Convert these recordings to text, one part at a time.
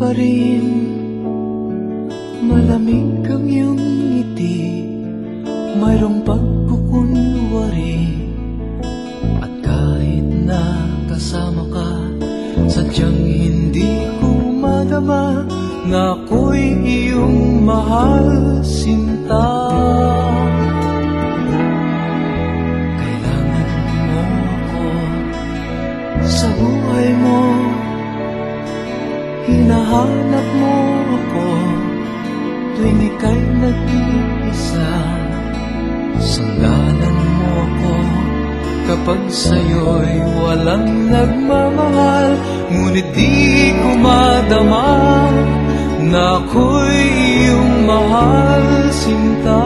pa rin. Malamig ang iyong ngiti Mayroong pagkukunwari. At kahit na kasama ka Sadyang hindi ko madama Na ako'y iyong mahal sinta Hinahanap mo ako Tuwing ika'y nag-iisa. Sangganan mo ako Kapag sa'yo'y walang nagmamahal. Ngunit di ko madama Na ako'y iyong mahal sinta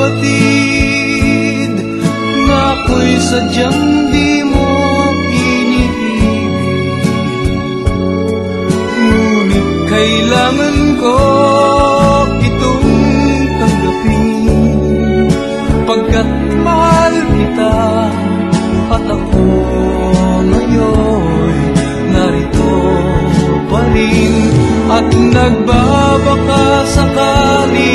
nababatid Na ako'y sadyang di mo iniibig Ngunit kailangan ko itong tanggapin. Pagkat mahal kita at ako ngayon narito pa rin. At nagbabaka sakali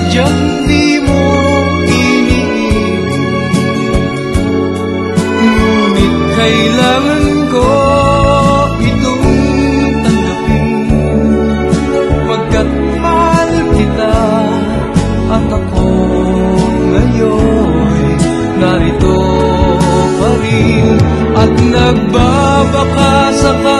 sadyang di mo iniibig Ngunit kailangan ko itong tanggapin. Pagkat mahal kita at ako ngayon narito pa At nagbabaka sakali